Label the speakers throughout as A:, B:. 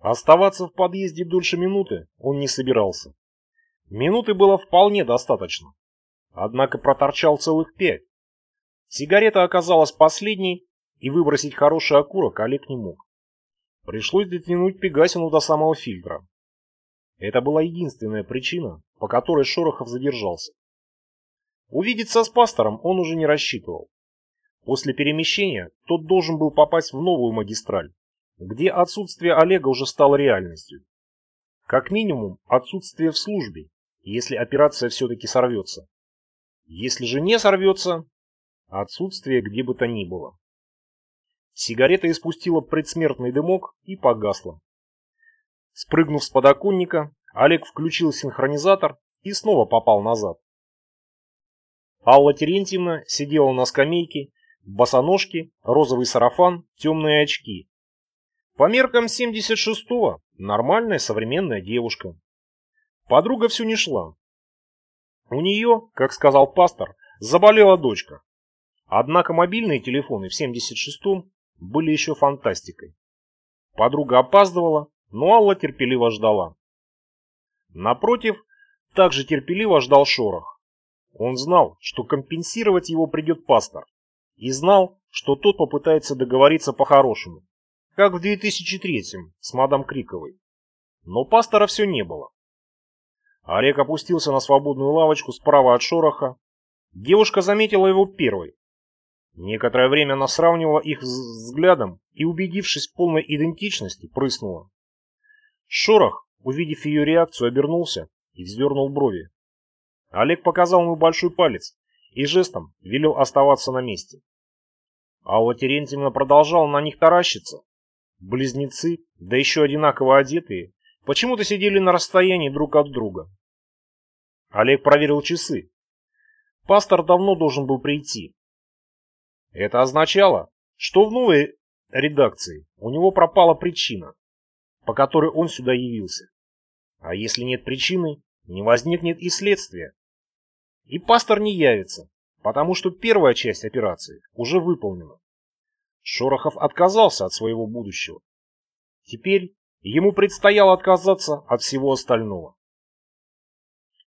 A: Оставаться в подъезде дольше минуты он не собирался. Минуты было вполне достаточно. Однако проторчал целых пять. Сигарета оказалась последней, и выбросить хороший окурок Олег не мог. Пришлось дотянуть Пегасину до самого фильтра. Это была единственная причина, по которой Шорохов задержался. Увидеться с пастором он уже не рассчитывал. После перемещения тот должен был попасть в новую магистраль, где отсутствие Олега уже стало реальностью. Как минимум, отсутствие в службе, если операция все-таки сорвется. Если же не сорвется, отсутствие где бы то ни было. Сигарета испустила предсмертный дымок и погасла. Спрыгнув с подоконника, Олег включил синхронизатор и снова попал назад. Алла Терентьевна сидела на скамейке, босоножки, розовый сарафан, темные очки по меркам 76-го нормальная современная девушка. Подруга все не шла. У нее, как сказал пастор, заболела дочка. Однако мобильные телефоны в 76-м были еще фантастикой. Подруга опаздывала, но Алла терпеливо ждала. Напротив, также терпеливо ждал Шорох. Он знал, что компенсировать его придет пастор, и знал, что тот попытается договориться по-хорошему как в 2003-м с мадам Криковой. Но пастора все не было. Олег опустился на свободную лавочку справа от шороха. Девушка заметила его первой. Некоторое время она сравнивала их взглядом и, убедившись в полной идентичности, прыснула. Шорох, увидев ее реакцию, обернулся и вздернул брови. Олег показал ему большой палец и жестом велел оставаться на месте. Алла Терентьевна продолжала на них таращиться, Близнецы, да еще одинаково одетые, почему-то сидели на расстоянии друг от друга. Олег проверил часы. Пастор давно должен был прийти. Это означало, что в новой редакции у него пропала причина, по которой он сюда явился. А если нет причины, не возникнет и следствия. И пастор не явится, потому что первая часть операции уже выполнена. Шорохов отказался от своего будущего. Теперь ему предстояло отказаться от всего остального.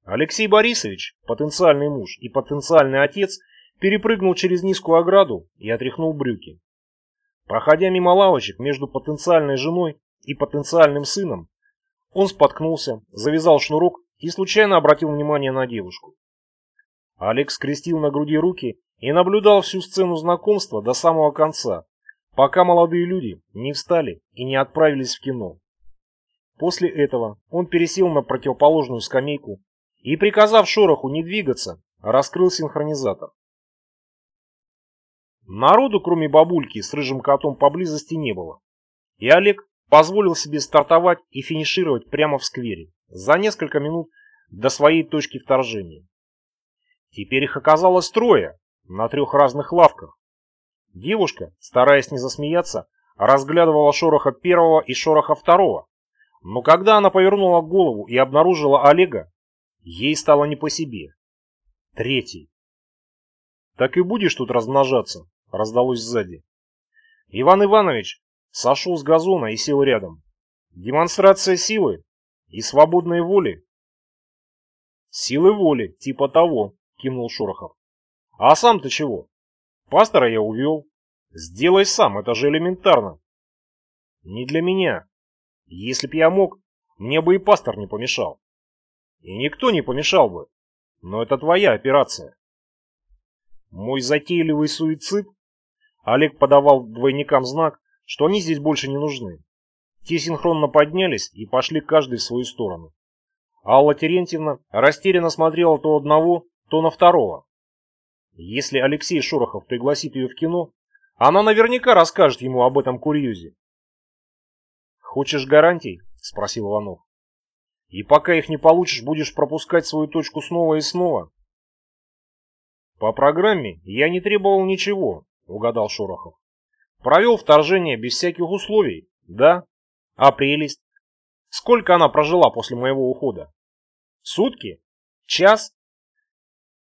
A: Алексей Борисович, потенциальный муж и потенциальный отец, перепрыгнул через низкую ограду и отряхнул брюки. Проходя мимо лавочек между потенциальной женой и потенциальным сыном, он споткнулся, завязал шнурок и случайно обратил внимание на девушку. Олег скрестил на груди руки и наблюдал всю сцену знакомства до самого конца, пока молодые люди не встали и не отправились в кино. После этого он пересел на противоположную скамейку и, приказав шороху не двигаться, раскрыл синхронизатор. Народу, кроме бабульки с рыжим котом поблизости не было, и Олег позволил себе стартовать и финишировать прямо в сквере за несколько минут до своей точки вторжения. Теперь их оказалось трое на трех разных лавках. Девушка, стараясь не засмеяться, разглядывала шороха первого и шороха второго. Но когда она повернула голову и обнаружила Олега, ей стало не по себе. Третий. «Так и будешь тут размножаться», — раздалось сзади. Иван Иванович сошел с газона и сел рядом. Демонстрация силы и свободной воли. Силы воли, типа того, кивнул Шорохов. А сам-то чего? Пастора я увел. Сделай сам, это же элементарно. Не для меня. Если б я мог, мне бы и пастор не помешал. И никто не помешал бы. Но это твоя операция. Мой затейливый суицид? Олег подавал двойникам знак, что они здесь больше не нужны. Те синхронно поднялись и пошли каждый в свою сторону. Алла Терентьевна растерянно смотрела то одного, то на второго. Если Алексей Шорохов пригласит ее в кино, она наверняка расскажет ему об этом курьезе. «Хочешь гарантий?» – спросил Иванов. «И пока их не получишь, будешь пропускать свою точку снова и снова?» «По программе я не требовал ничего», – угадал Шорохов. «Провел вторжение без всяких условий, да? А прелесть? Сколько она прожила после моего ухода? Сутки? Час?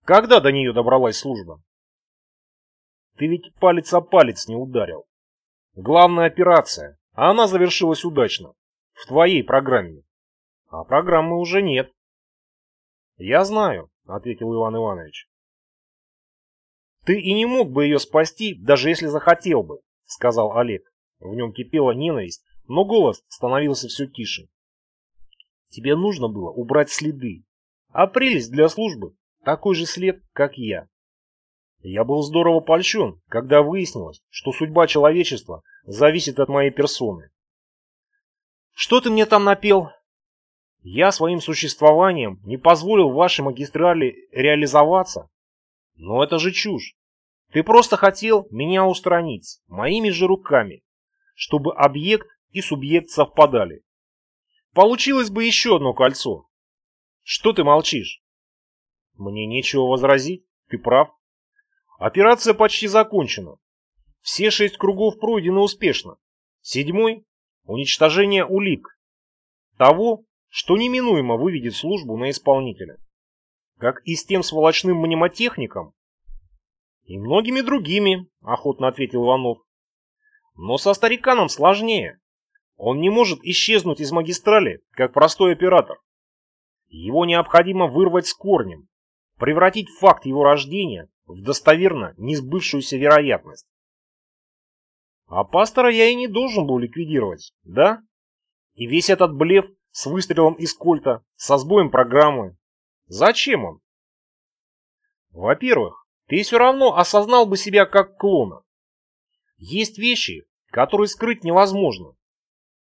A: Когда до нее добралась служба? Ты ведь палец о палец не ударил. Главная операция, а она завершилась удачно. в твоей программе. А программы уже нет. Я знаю, ответил Иван Иванович. Ты и не мог бы ее спасти, даже если захотел бы, сказал Олег. В нем кипела ненависть, но голос становился все тише. Тебе нужно было убрать следы, а прелесть для службы такой же след, как я. Я был здорово польщен, когда выяснилось, что судьба человечества зависит от моей персоны. Что ты мне там напел? Я своим существованием не позволил вашей магистрали реализоваться. Но это же чушь. Ты просто хотел меня устранить моими же руками, чтобы объект и субъект совпадали. Получилось бы еще одно кольцо. Что ты молчишь? Мне нечего возразить, ты прав. Операция почти закончена. Все шесть кругов пройдены успешно. Седьмой – уничтожение улик. Того, что неминуемо выведет службу на исполнителя. Как и с тем сволочным мнемотехником. И многими другими, охотно ответил Иванов. Но со стариканом сложнее. Он не может исчезнуть из магистрали, как простой оператор. Его необходимо вырвать с корнем, превратить факт его рождения в достоверно несбывшуюся вероятность. А пастора я и не должен был ликвидировать, да? И весь этот блеф с выстрелом из кольта, со сбоем программы. Зачем он? Во-первых, ты все равно осознал бы себя как клона. Есть вещи, которые скрыть невозможно.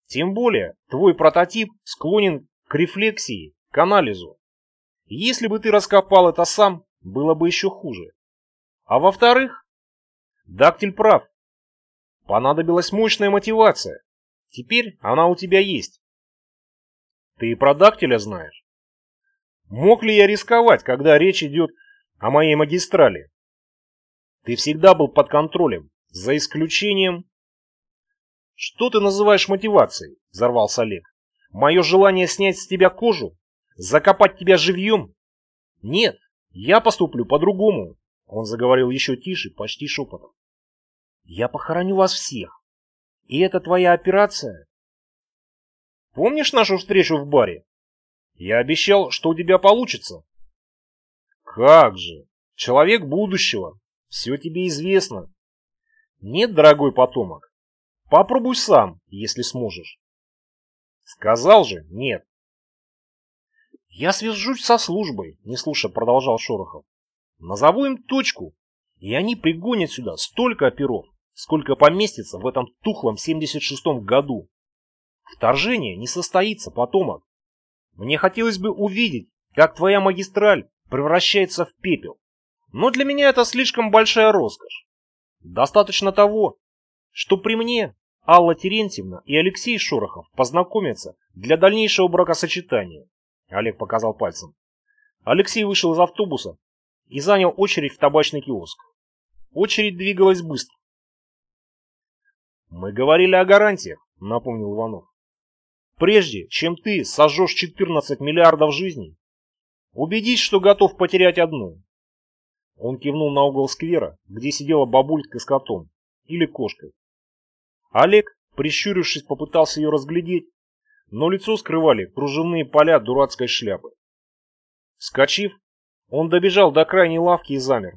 A: Тем более, твой прототип склонен к рефлексии, к анализу. Если бы ты раскопал это сам, было бы еще хуже. А во-вторых, Дактиль прав. Понадобилась мощная мотивация. Теперь она у тебя есть. Ты и про Дактиля знаешь. Мог ли я рисковать, когда речь идет о моей магистрали? Ты всегда был под контролем, за исключением... Что ты называешь мотивацией? Взорвался Олег. Мое желание снять с тебя кожу? Закопать тебя живьем? Нет, я поступлю по-другому. Он заговорил еще тише, почти шепотом. Я похороню вас всех. И это твоя операция? Помнишь нашу встречу в баре? Я обещал, что у тебя получится. Как же, человек будущего, все тебе известно. Нет, дорогой потомок, попробуй сам, если сможешь. Сказал же, нет. Я свяжусь со службой, не слушая, продолжал Шорохов. Назову им точку, и они пригонят сюда столько оперов, сколько поместится в этом тухлом 76-м году. Вторжение не состоится, потомок. Мне хотелось бы увидеть, как твоя магистраль превращается в пепел. Но для меня это слишком большая роскошь. Достаточно того, что при мне Алла Терентьевна и Алексей Шорохов познакомятся для дальнейшего бракосочетания. Олег показал пальцем. Алексей вышел из автобуса и занял очередь в табачный киоск. Очередь двигалась быстро. «Мы говорили о гарантиях», — напомнил Иванов. «Прежде, чем ты сожжешь 14 миллиардов жизней, убедись, что готов потерять одну». Он кивнул на угол сквера, где сидела бабулька с котом или кошкой. Олег, прищурившись, попытался ее разглядеть, но лицо скрывали кружевные поля дурацкой шляпы. Вскочив, он добежал до крайней лавки и замер.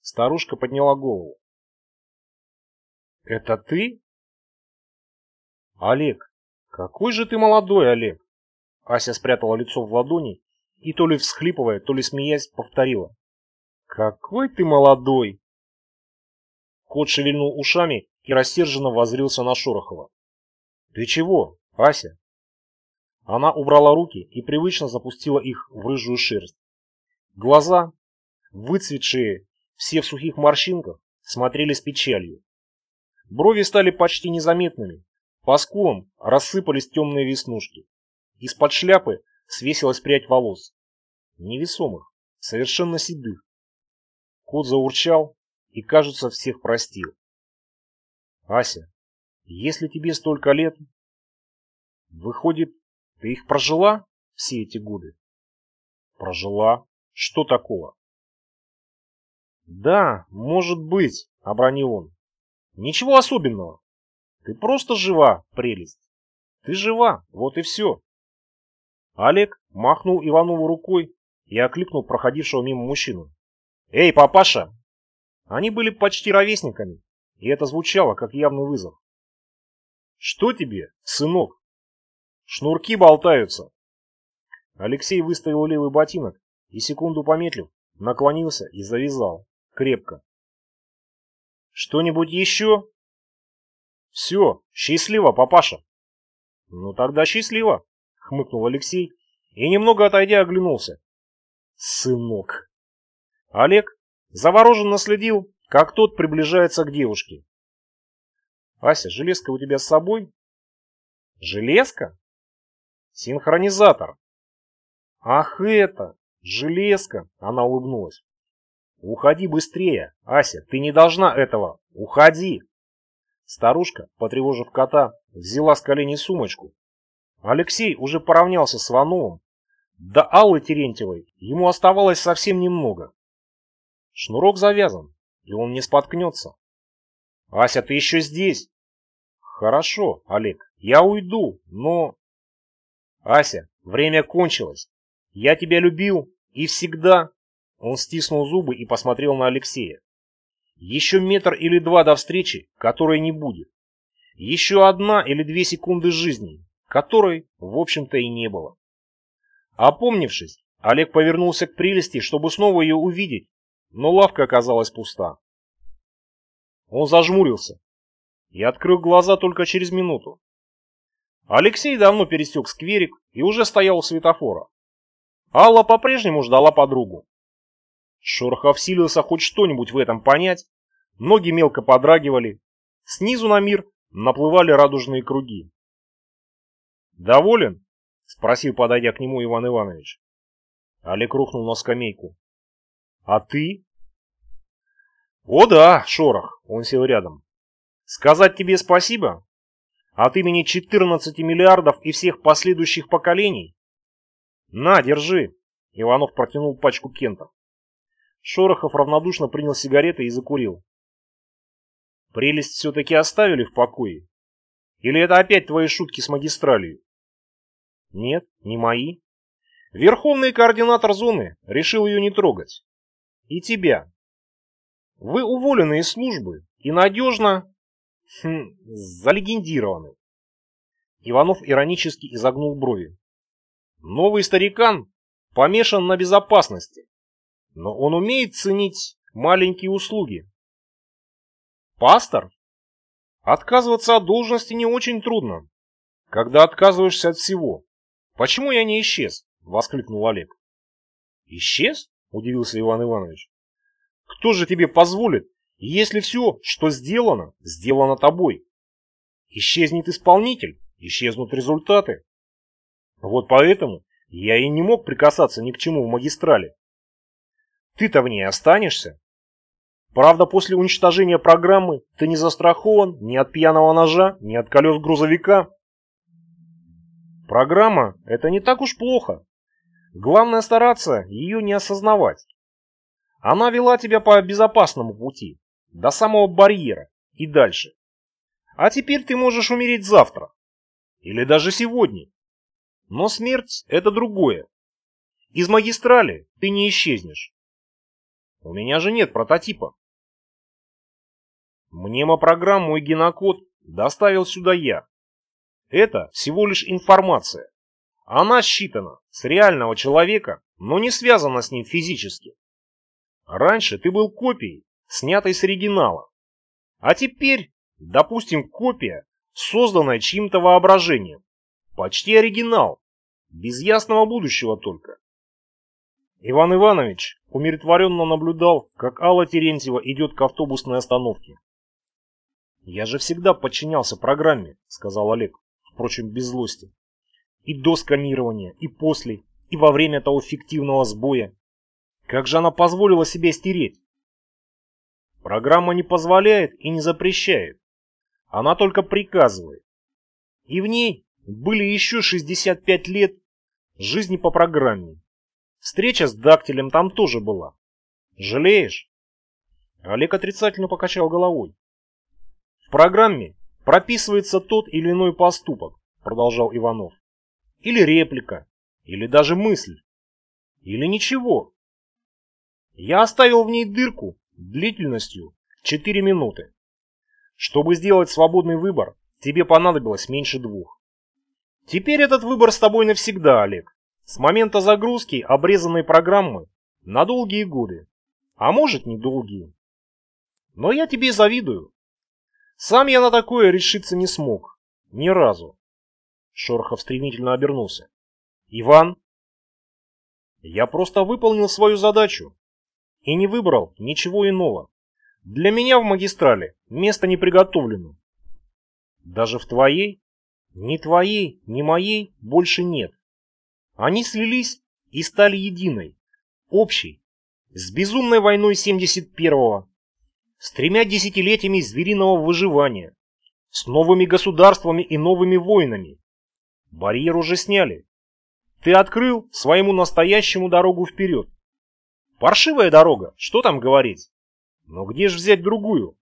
A: Старушка подняла голову. «Это ты?» «Олег, какой же ты молодой, Олег!» Ася спрятала лицо в ладони и то ли всхлипывая, то ли смеясь, повторила. «Какой ты молодой!» Кот шевельнул ушами и рассерженно возрился на Шорохова. «Ты чего, Ася?» Она убрала руки и привычно запустила их в рыжую шерсть. Глаза, выцветшие, все в сухих морщинках, смотрели с печалью. Брови стали почти незаметными. По скулам рассыпались темные веснушки. Из-под шляпы свесилась прядь волос. Невесомых, совершенно седых. Кот заурчал и, кажется, всех простил. Ася, если тебе столько лет... Выходит, ты их прожила все эти годы? Прожила, что такого? Да, может быть, обронил он. Ничего особенного. Ты просто жива, прелесть. Ты жива, вот и все. Олег махнул Иванову рукой и окликнул проходившего мимо мужчину. «Эй, папаша!» Они были почти ровесниками, и это звучало как явный вызов. «Что тебе, сынок?» «Шнурки болтаются!» Алексей выставил левый ботинок и, секунду помедлив, наклонился и завязал. Крепко. «Что-нибудь еще?» «Все, счастливо, папаша!» «Ну тогда счастливо!» — хмыкнул Алексей и, немного отойдя, оглянулся. «Сынок!» Олег завороженно следил, как тот приближается к девушке. «Ася, железка у тебя с собой?» «Железка?» «Синхронизатор». «Ах это! Железка!» — она улыбнулась. «Уходи быстрее, Ася, ты не должна этого! Уходи!» Старушка, потревожив кота, взяла с колени сумочку. Алексей уже поравнялся с Вановым. До Аллы Терентьевой ему оставалось совсем немного. Шнурок завязан, и он не споткнется. «Ася, ты еще здесь?» «Хорошо, Олег, я уйду, но...» «Ася, время кончилось. Я тебя любил и всегда...» Он стиснул зубы и посмотрел на Алексея. Еще метр или два до встречи, которой не будет. Еще одна или две секунды жизни, которой, в общем-то, и не было. Опомнившись, Олег повернулся к прелести, чтобы снова ее увидеть, но лавка оказалась пуста. Он зажмурился и открыл глаза только через минуту. Алексей давно пересек скверик и уже стоял у светофора. Алла по-прежнему ждала подругу. Шорохов силился хоть что-нибудь в этом понять, ноги мелко подрагивали, снизу на мир наплывали радужные круги. «Доволен?» — спросил, подойдя к нему Иван Иванович. Олег рухнул на скамейку. «А ты?» «О да, Шорох!» — он сел рядом. «Сказать тебе спасибо? От имени 14 миллиардов и всех последующих поколений?» «На, держи!» — Иванов протянул пачку кентов. Шорохов равнодушно принял сигареты и закурил. «Прелесть все-таки оставили в покое? Или это опять твои шутки с магистралью?» «Нет, не мои. Верховный координатор зоны решил ее не трогать. И тебя. Вы уволены из службы и надежно... Хм, залегендированы». Иванов иронически изогнул брови. «Новый старикан помешан на безопасности но он умеет ценить маленькие услуги. Пастор? Отказываться от должности не очень трудно, когда отказываешься от всего. Почему я не исчез? Воскликнул Олег. Исчез? Удивился Иван Иванович. Кто же тебе позволит, если все, что сделано, сделано тобой? Исчезнет исполнитель, исчезнут результаты. Вот поэтому я и не мог прикасаться ни к чему в магистрале. Ты-то в ней останешься. Правда, после уничтожения программы ты не застрахован ни от пьяного ножа, ни от колес грузовика. Программа – это не так уж плохо. Главное стараться ее не осознавать. Она вела тебя по безопасному пути, до самого барьера и дальше. А теперь ты можешь умереть завтра. Или даже сегодня. Но смерть – это другое. Из магистрали ты не исчезнешь. У меня же нет прототипа. Мнемопрограмму и генокод доставил сюда я. Это всего лишь информация. Она считана с реального человека, но не связана с ним физически. Раньше ты был копией, снятой с оригинала. А теперь, допустим, копия, созданная чьим-то воображением. Почти оригинал, без ясного будущего только. Иван Иванович умиротворенно наблюдал, как Алла Терентьева идет к автобусной остановке. «Я же всегда подчинялся программе», — сказал Олег, впрочем, без злости. «И до сканирования, и после, и во время того фиктивного сбоя. Как же она позволила себе стереть?» «Программа не позволяет и не запрещает. Она только приказывает. И в ней были еще 65 лет жизни по программе. Встреча с дактилем там тоже была. Жалеешь? Олег отрицательно покачал головой. В программе прописывается тот или иной поступок, продолжал Иванов. Или реплика, или даже мысль, или ничего. Я оставил в ней дырку длительностью 4 минуты. Чтобы сделать свободный выбор, тебе понадобилось меньше двух. Теперь этот выбор с тобой навсегда, Олег. С момента загрузки обрезанной программы на долгие годы. А может, недолгие. Но я тебе завидую. Сам я на такое решиться не смог. Ни разу. Шорохов стремительно обернулся. Иван? Я просто выполнил свою задачу. И не выбрал ничего иного. Для меня в магистрали место не приготовлено. Даже в твоей? Ни твоей, ни моей больше нет. Они слились и стали единой, общей, с безумной войной 71-го, с тремя десятилетиями звериного выживания, с новыми государствами и новыми войнами. Барьер уже сняли. Ты открыл своему настоящему дорогу вперед. Паршивая дорога, что там говорить? Но где же взять другую?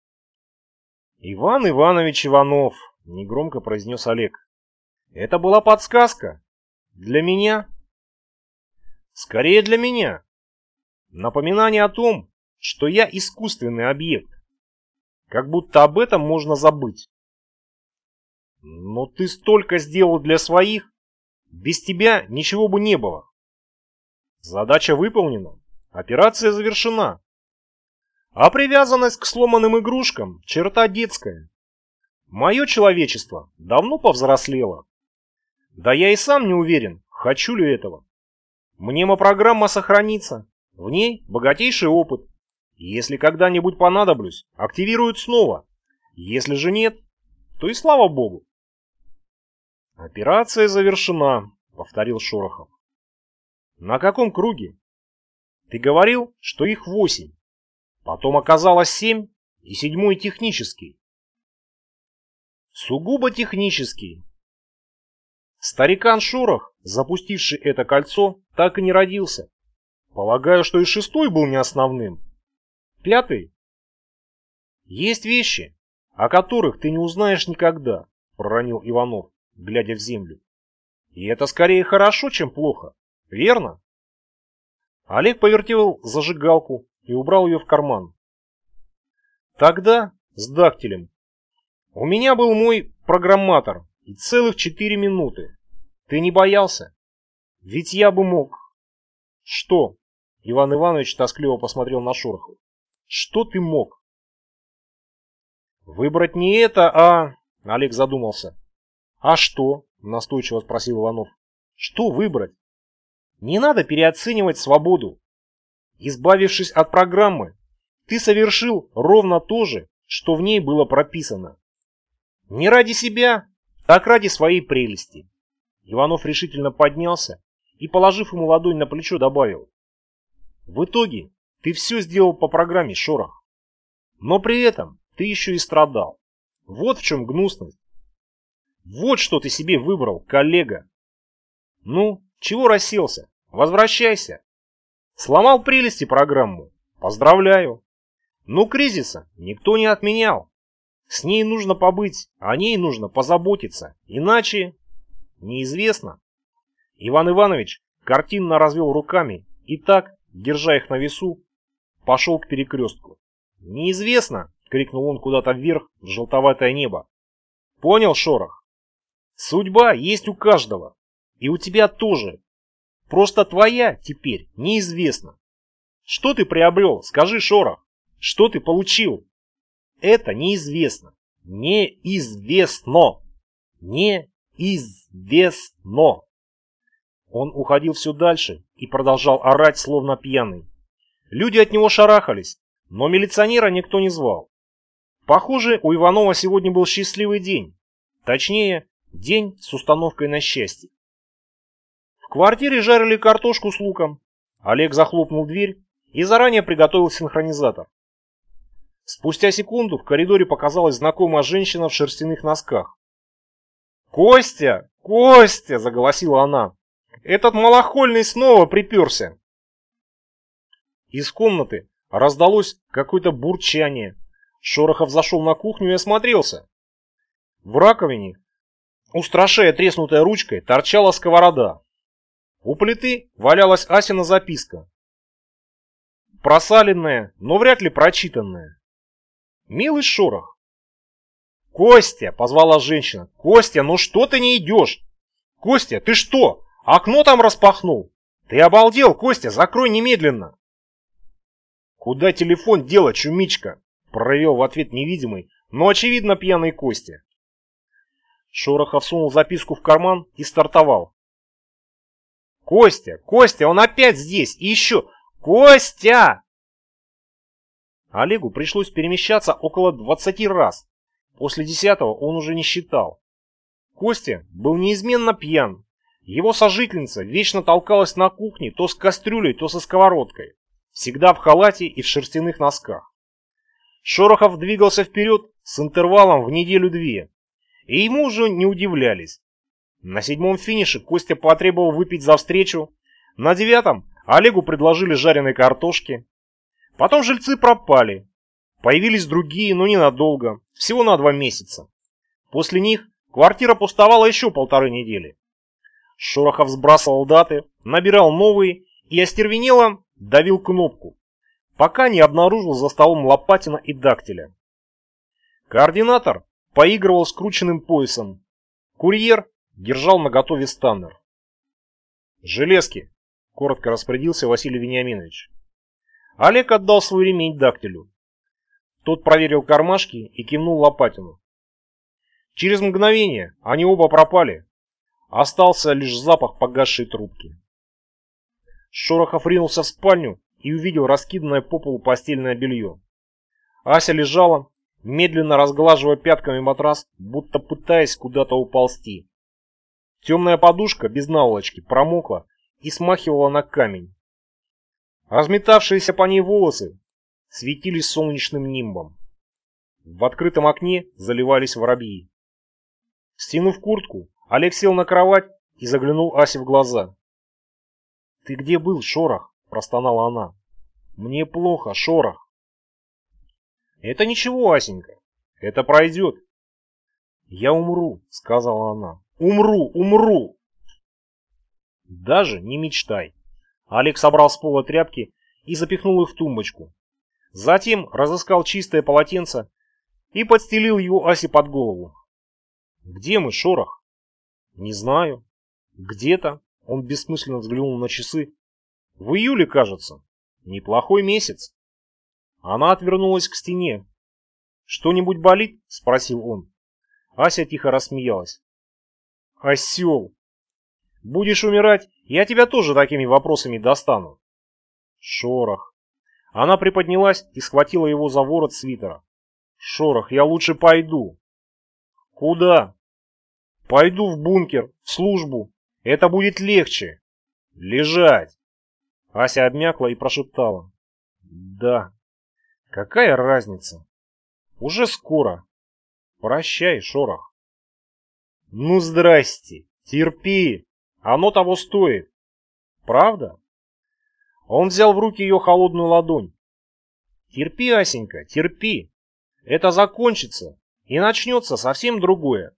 A: Иван Иванович Иванов, негромко произнес Олег. Это была подсказка. Для меня? Скорее для меня. Напоминание о том, что я искусственный объект. Как будто об этом можно забыть. Но ты столько сделал для своих, без тебя ничего бы не было. Задача выполнена, операция завершена. А привязанность к сломанным игрушкам – черта детская. Мое человечество давно повзрослело. Да я и сам не уверен, хочу ли этого. Мнемопрограмма сохранится, в ней богатейший опыт. Если когда-нибудь понадоблюсь, активируют снова. Если же нет, то и слава богу. «Операция завершена», — повторил Шорохов. «На каком круге?» «Ты говорил, что их восемь. Потом оказалось семь, и седьмой технический». «Сугубо технический». Старикан Шорох, запустивший это кольцо, так и не родился. Полагаю, что и шестой был не основным. Пятый? Есть вещи, о которых ты не узнаешь никогда, проронил Иванов глядя в землю. И это скорее хорошо, чем плохо, верно? Олег повертел зажигалку и убрал ее в карман. Тогда, с дактилем, у меня был мой программатор и целых четыре минуты. Ты не боялся? Ведь я бы мог. Что? Иван Иванович тоскливо посмотрел на Шорохова. Что ты мог? Выбрать не это, а... Олег задумался. «А что?» – настойчиво спросил Иванов. «Что выбрать? Не надо переоценивать свободу. Избавившись от программы, ты совершил ровно то же, что в ней было прописано. Не ради себя, так ради своей прелести». Иванов решительно поднялся и, положив ему ладонь на плечо, добавил. «В итоге ты все сделал по программе, Шорох. Но при этом ты еще и страдал. Вот в чем гнусность. Вот что ты себе выбрал, коллега. Ну, чего расселся? Возвращайся. Сломал прелести программу? Поздравляю. Ну, кризиса никто не отменял. С ней нужно побыть, о ней нужно позаботиться. Иначе... Неизвестно. Иван Иванович картинно развел руками и так, держа их на весу, пошел к перекрестку. «Неизвестно!» — крикнул он куда-то вверх в желтоватое небо. «Понял, Шорох? Судьба есть у каждого. И у тебя тоже. Просто твоя теперь неизвестна. Что ты приобрел? Скажи, Шорох. Что ты получил? Это неизвестно. Неизвестно. Неизвестно. Он уходил все дальше и продолжал орать, словно пьяный. Люди от него шарахались, но милиционера никто не звал. Похоже, у Иванова сегодня был счастливый день. Точнее, День с установкой на счастье. В квартире жарили картошку с луком. Олег захлопнул дверь и заранее приготовил синхронизатор. Спустя секунду в коридоре показалась знакомая женщина в шерстяных носках. «Костя! Костя!» – заголосила она. «Этот малохольный снова приперся!» Из комнаты раздалось какое-то бурчание. Шорохов зашел на кухню и осмотрелся. В раковине устрашая треснутой ручкой, торчала сковорода. У плиты валялась Асина записка. Просаленная, но вряд ли прочитанная. Милый шорох. «Костя!» — позвала женщина. «Костя, ну что ты не идешь? Костя, ты что, окно там распахнул? Ты обалдел, Костя, закрой немедленно!» «Куда телефон делать, чумичка?» — провел в ответ невидимый, но очевидно пьяный Костя. Шорохов сунул записку в карман и стартовал. «Костя! Костя! Он опять здесь! И еще! Костя!» Олегу пришлось перемещаться около 20 раз. После десятого он уже не считал. Костя был неизменно пьян. Его сожительница вечно толкалась на кухне то с кастрюлей, то со сковородкой. Всегда в халате и в шерстяных носках. Шорохов двигался вперед с интервалом в неделю-две. И ему уже не удивлялись. На седьмом финише Костя потребовал выпить за встречу. На девятом Олегу предложили жареной картошки. Потом жильцы пропали. Появились другие, но ненадолго, всего на два месяца. После них квартира пустовала еще полторы недели. Шорохов сбрасывал даты, набирал новые и остервенело давил кнопку, пока не обнаружил за столом Лопатина и Дактиля. Координатор поигрывал скрученным поясом. Курьер держал наготове станнер. «Железки!» — коротко распорядился Василий Вениаминович. Олег отдал свой ремень дактилю. Тот проверил кармашки и кивнул Лопатину. Через мгновение они оба пропали. Остался лишь запах погасшей трубки. Шорохов ринулся в спальню и увидел раскиданное по полу постельное белье. Ася лежала, медленно разглаживая пятками матрас, будто пытаясь куда-то уползти. Темная подушка без наволочки промокла и смахивала на камень. Разметавшиеся по ней волосы светились солнечным нимбом. В открытом окне заливались воробьи. Стянув куртку, Олег сел на кровать и заглянул Асе в глаза. «Ты где был, Шорох?» – простонала она. «Мне плохо, Шорох». «Это ничего, Асенька. Это пройдет». «Я умру», – сказала она. «Умру, умру!» «Даже не мечтай». Олег собрал с пола тряпки и запихнул их в тумбочку. Затем разыскал чистое полотенце и подстелил его Асе под голову. «Где мы, Шорох?» «Не знаю. Где-то. Он бессмысленно взглянул на часы. В июле, кажется. Неплохой месяц. Она отвернулась к стене. «Что-нибудь болит?» – спросил он. Ася тихо рассмеялась. «Осел! Будешь умирать, я тебя тоже такими вопросами достану». Шорох. Она приподнялась и схватила его за ворот свитера. «Шорох, я лучше пойду». «Куда?» «Пойду в бункер, в службу. Это будет легче. Лежать. Ася обмякла и прошептала. Да. Какая разница? Уже скоро. Прощай, шорох. Ну, здрасте. Терпи. Оно того стоит. Правда? Он взял в руки ее холодную ладонь. Терпи, Асенька, терпи. Это закончится, и начнется совсем другое.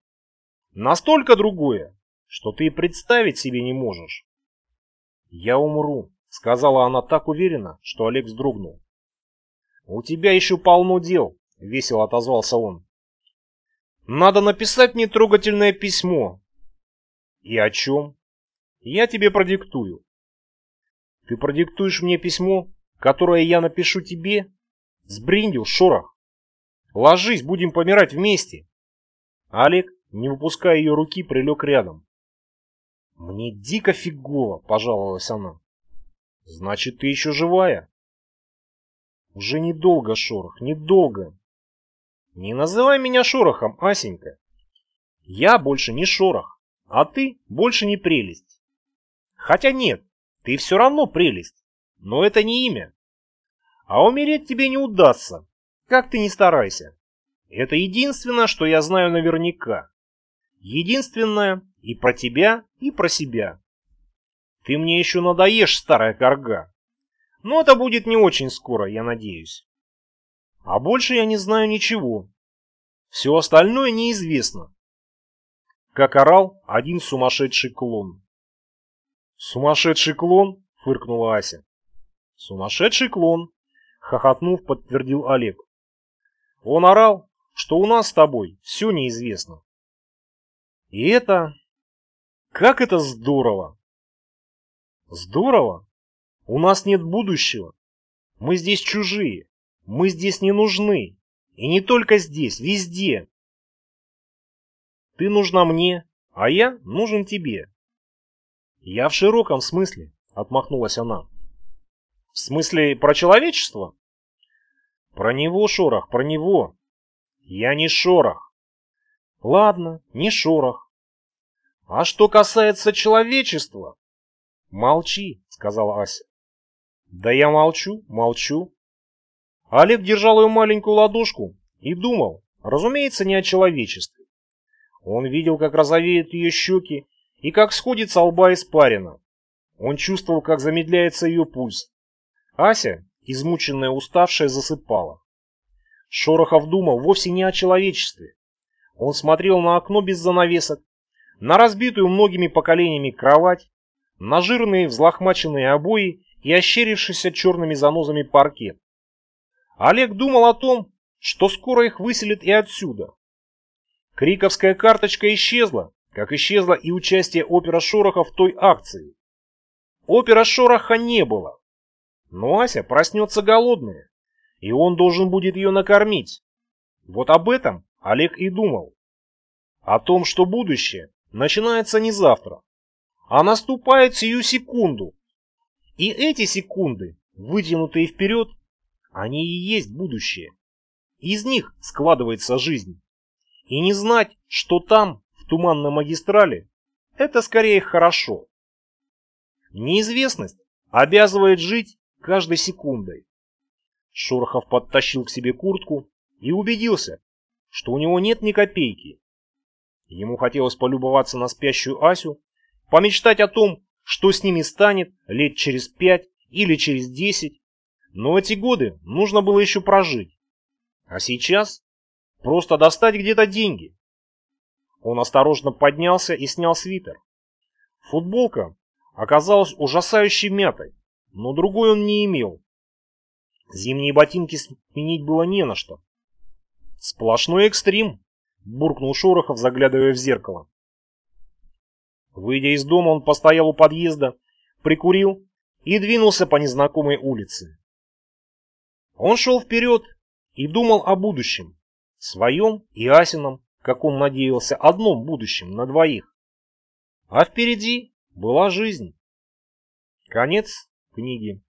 A: Настолько другое, что ты и представить себе не можешь. «Я умру», — сказала она так уверенно, что Олег вздрогнул. «У тебя еще полно дел», — весело отозвался он. «Надо написать мне трогательное письмо». «И о чем?» «Я тебе продиктую». «Ты продиктуешь мне письмо, которое я напишу тебе?» Сбриндил шорох. «Ложись, будем помирать вместе». Олег, не выпуская ее руки, прилег рядом. «Мне дико фигово», — пожаловалась она. «Значит, ты еще живая?» «Уже недолго, Шорох, недолго». «Не называй меня Шорохом, Асенька. Я больше не Шорох, а ты больше не прелесть. Хотя нет, ты все равно прелесть, но это не имя. А умереть тебе не удастся, как ты ни старайся. Это единственное, что я знаю наверняка. Единственное, и про тебя, и про себя. Ты мне еще надоешь, старая корга. Но это будет не очень скоро, я надеюсь. А больше я не знаю ничего. Все остальное неизвестно. как орал один сумасшедший клон. «Сумасшедший клон?» — фыркнула Ася. «Сумасшедший клон!» — хохотнув, подтвердил Олег. «Он орал, что у нас с тобой все неизвестно. И это... Как это здорово!» «Здорово? У нас нет будущего. Мы здесь чужие. Мы здесь не нужны. И не только здесь, везде. Ты нужна мне, а я нужен тебе. Я в широком смысле, отмахнулась она. В смысле про человечество? Про него, Шорох, про него. Я не Шорох. Ладно, не Шорох. А что касается человечества... Молчи, сказала Ася. Да я молчу, молчу. Олег держал ее маленькую ладошку и думал, разумеется, не о человечестве. Он видел, как розовеют ее щеки и как сходит со лба испарина. Он чувствовал, как замедляется ее пульс. Ася, измученная, уставшая, засыпала. Шорохов думал вовсе не о человечестве. Он смотрел на окно без занавесок, на разбитую многими поколениями кровать, на жирные взлохмаченные обои и ощерившийся черными занозами паркет. Олег думал о том, что скоро их выселят и отсюда. Криковская карточка исчезла, как исчезла и участие опера Шороха в той акции. Опера Шороха не было. Но Ася проснется голодная, и он должен будет ее накормить. Вот об этом Олег и думал. О том, что будущее начинается не завтра, а наступает сию секунду. И эти секунды, вытянутые вперед, они и есть будущее. Из них складывается жизнь. И не знать, что там, в туманной магистрали, это скорее хорошо. Неизвестность обязывает жить каждой секундой. Шорохов подтащил к себе куртку и убедился, что у него нет ни копейки. Ему хотелось полюбоваться на спящую Асю, помечтать о том, что с ними станет лет через пять или через десять, но эти годы нужно было еще прожить. А сейчас просто достать где-то деньги. Он осторожно поднялся и снял свитер. Футболка оказалась ужасающей мятой, но другой он не имел. Зимние ботинки сменить было не на что. «Сплошной экстрим», — буркнул Шорохов, заглядывая в зеркало. Выйдя из дома, он постоял у подъезда, прикурил и двинулся по незнакомой улице. Он шел вперед и думал о будущем, своем и Асином, как он надеялся, одном будущем на двоих. А впереди была жизнь. Конец книги.